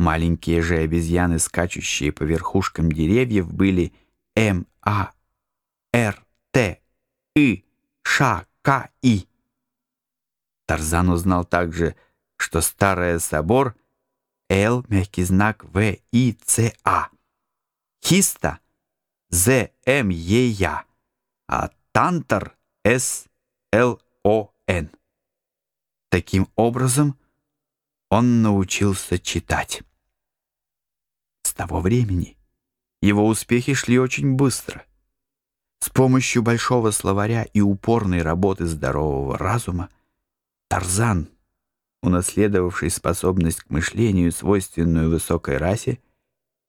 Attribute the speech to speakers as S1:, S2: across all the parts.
S1: Маленькие же обезьяны, скачущие по верхушкам деревьев, были М, А, Р, Т, И, Ш, К, И. Тарзан узнал также, что старая собор Л, мягкий знак В, И, Ц, А. Хиста З, М, Е, Я. А Тантор С, Л, О, Н. Таким образом, он научился читать. Того времени его успехи шли очень быстро. С помощью большого словаря и упорной работы здорового разума Тарзан, унаследовавший способность к мышлению, свойственную высокой расе,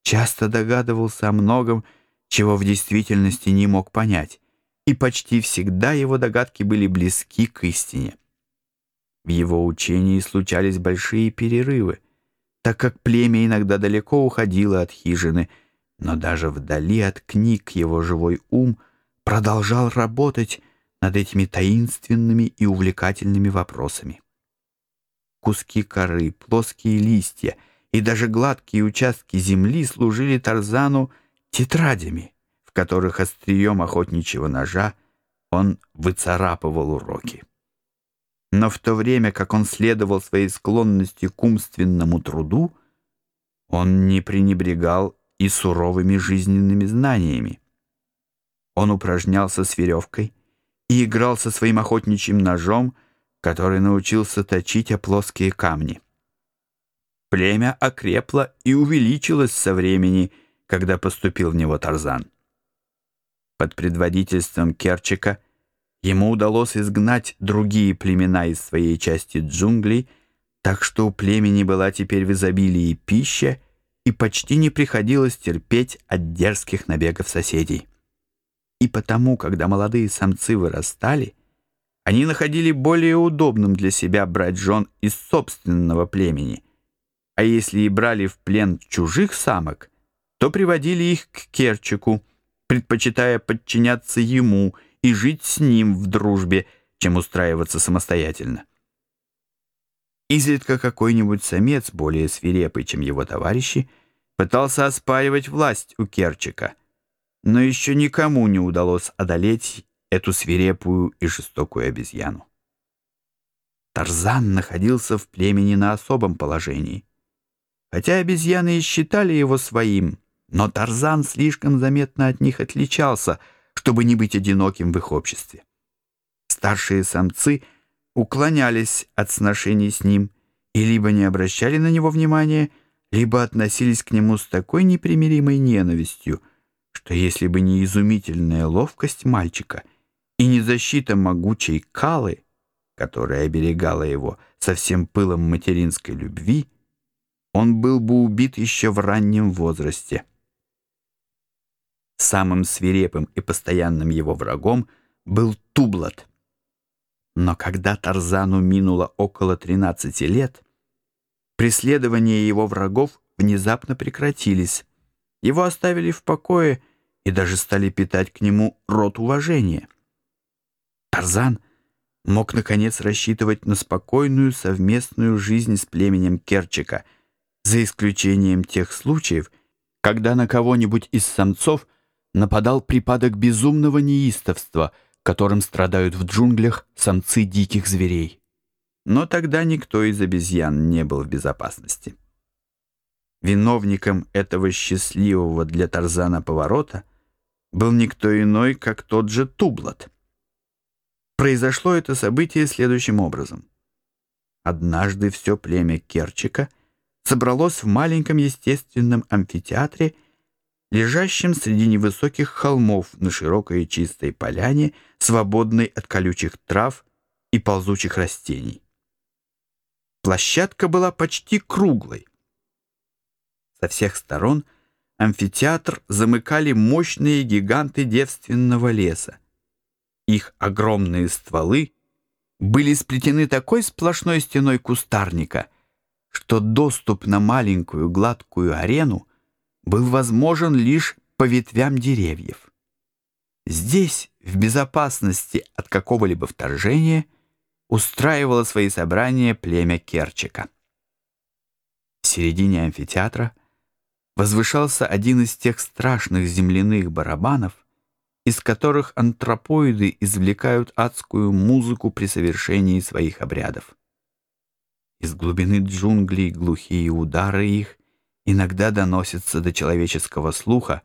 S1: часто догадывался о многом, чего в действительности не мог понять, и почти всегда его догадки были близки к истине. В его учении случались большие перерывы, так как племя иногда далеко уходило от хижины, но даже вдали от книг его живой ум продолжал работать над этими таинственными и увлекательными вопросами. Куски коры, плоские листья и даже гладкие участки земли служили Тарзану тетрадями, в которых острием охотничьего ножа он выцарапывал уроки. Но в то время, как он следовал своей склонности к умственному труду, он не пренебрегал и суровыми жизненными знаниями. Он упражнялся с веревкой и играл со своим охотничьим ножом, который научился точить о плоские камни. Племя окрепло и увеличилось со времени, когда поступил в него Тарзан. Под предводительством Керчика – Ему удалось изгнать другие племена из своей части джунглей, так что у племени была теперь в изобилии пища, и почти не приходилось терпеть от дерзких набегов соседей. И потому, когда молодые самцы вырастали, они находили более удобным для себя брать жен из собственного племени, а если и брали в плен чужих самок, то приводили их к Керчику, предпочитая подчиняться ему – и жить с ним в дружбе, чем устраиваться самостоятельно. Изредка какой-нибудь самец, более свирепый, чем его товарищи, пытался оспаривать власть у Керчика, но еще никому не удалось одолеть эту свирепую и жестокую обезьяну. Тарзан находился в племени на особом положении. Хотя обезьяны и считали его своим, но Тарзан слишком заметно от них отличался — чтобы не быть одиноким в их обществе. Старшие самцы уклонялись от сношений с ним и либо не обращали на него внимания, либо относились к нему с такой непримиримой ненавистью, что если бы не изумительная ловкость мальчика и не защита могучей Калы, которая оберегала его со всем пылом материнской любви, он был бы убит еще в раннем возрасте. Самым свирепым и постоянным его врагом был Тублат. Но когда Тарзану минуло около 13 лет, преследования его врагов внезапно прекратились. Его оставили в покое и даже стали питать к нему рот уважения. Тарзан мог, наконец, рассчитывать на спокойную совместную жизнь с племенем Керчика, за исключением тех случаев, когда на кого-нибудь из самцов – нападал припадок безумного неистовства, которым страдают в джунглях самцы диких зверей. Но тогда никто из обезьян не был в безопасности. Виновником этого счастливого для Тарзана поворота был никто иной, как тот же Тублат. Произошло это событие следующим образом. Однажды все племя Керчика собралось в маленьком естественном амфитеатре лежащим среди невысоких холмов на широкой чистой поляне, свободной от колючих трав и ползучих растений. Площадка была почти круглой. Со всех сторон амфитеатр замыкали мощные гиганты девственного леса. Их огромные стволы были сплетены такой сплошной стеной кустарника, что доступ на маленькую гладкую арену был возможен лишь по ветвям деревьев. Здесь, в безопасности от какого-либо вторжения, устраивало свои собрания племя Керчика. середине амфитеатра возвышался один из тех страшных земляных барабанов, из которых антропоиды извлекают адскую музыку при совершении своих обрядов. Из глубины джунглей глухие удары их иногда доносятся до человеческого слуха,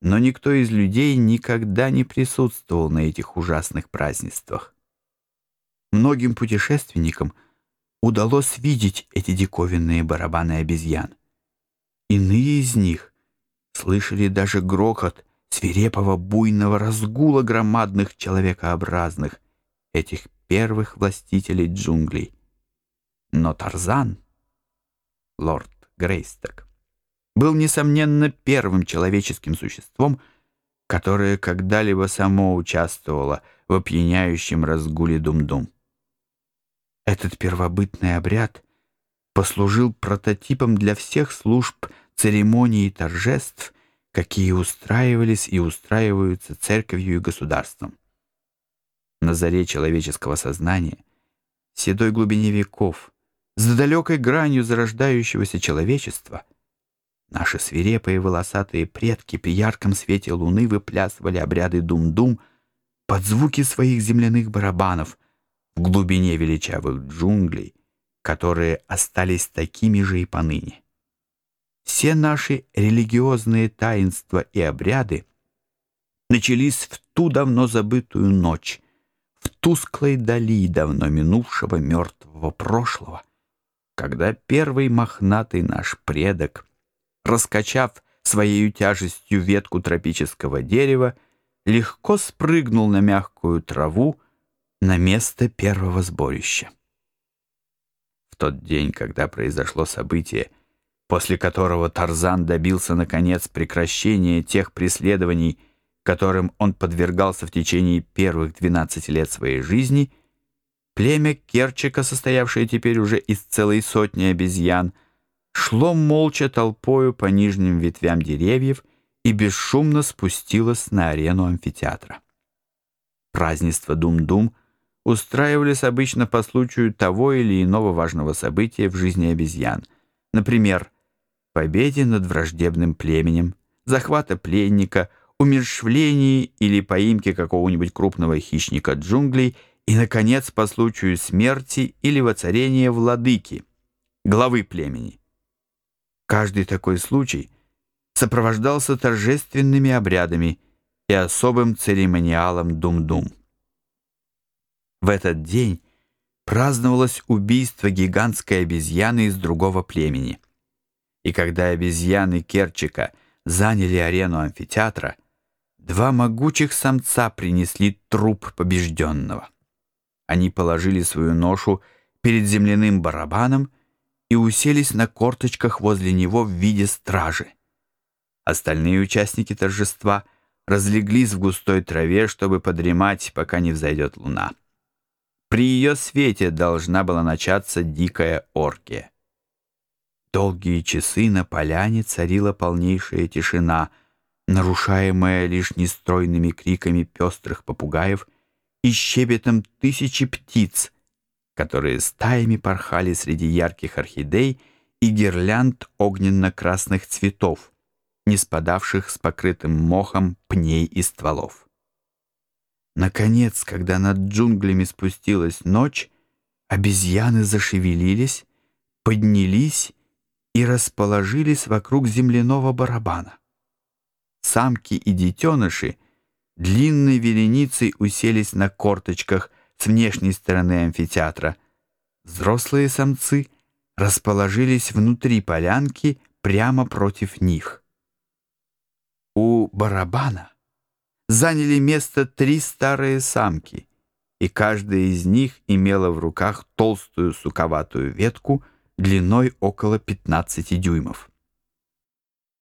S1: но никто из людей никогда не присутствовал на этих ужасных празднествах. Многим путешественникам удалось видеть эти диковинные барабаны обезьян. Иные из них слышали даже грохот свирепого буйного разгула громадных человекообразных, этих первых властителей джунглей. Но Тарзан, лорд Грейсток, был, несомненно, первым человеческим существом, которое когда-либо само участвовало в опьяняющем разгуле Дум-Дум. Этот первобытный обряд послужил прототипом для всех служб, церемоний и торжеств, какие устраивались и устраиваются церковью и государством. На заре человеческого сознания, в седой глубине веков, за далекой гранью зарождающегося человечества, наши свирепые волосатые предки при ярком свете луны выплясывали обряды дум-дум под звуки своих земляных барабанов в глубине величавых джунглей, которые остались такими же и поныне. Все наши религиозные таинства и обряды начались в ту давно забытую ночь, в тусклой дали давно минувшего мертвого прошлого, когда первый мохнатый наш предок, раскачав своей тяжестью ветку тропического дерева, легко спрыгнул на мягкую траву на место первого сборища. В тот день, когда произошло событие, после которого Тарзан добился, наконец, прекращения тех преследований, которым он подвергался в течение первых 12 лет своей жизни, племя Керчика, состоявшее теперь уже из целой сотни обезьян, шло молча толпою по нижним ветвям деревьев и бесшумно спустилось на арену амфитеатра. Празднество Дум-Дум устраивались обычно по случаю того или иного важного события в жизни обезьян, например, победе над враждебным племенем, захвата пленника, умершвлении или поимке какого-нибудь крупного хищника джунглей и, наконец, по случаю смерти или воцарения владыки, главы племени. Каждый такой случай сопровождался торжественными обрядами и особым церемониалом дум-дум. В этот день праздновалось убийство гигантской обезьяны из другого племени — и когда обезьяны Керчика заняли арену амфитеатра, два могучих самца принесли труп побежденного. Они положили свою ношу перед земляным барабаном и уселись на корточках возле него в виде стражи. Остальные участники торжества разлеглись в густой траве, чтобы подремать, пока не взойдет луна. При ее свете должна была начаться дикая оргия. Долгие часы на поляне царила полнейшая тишина, нарушаемая лишь нестройными криками пестрых попугаев и щебетом тысячи птиц, которые стаями порхали среди ярких орхидей и гирлянд огненно-красных цветов, не спадавших с покрытым мохом пней и стволов. Наконец, когда над джунглями спустилась ночь, обезьяны зашевелились, поднялись и расположились вокруг земляного барабана. Самки и детеныши длинной вереницей уселись на корточках с внешней стороны амфитеатра. Взрослые самцы расположились внутри полянки прямо против них. У барабана заняли место три старые самки, и каждая из них имела в руках толстую суковатую ветку — длиной около 15 дюймов.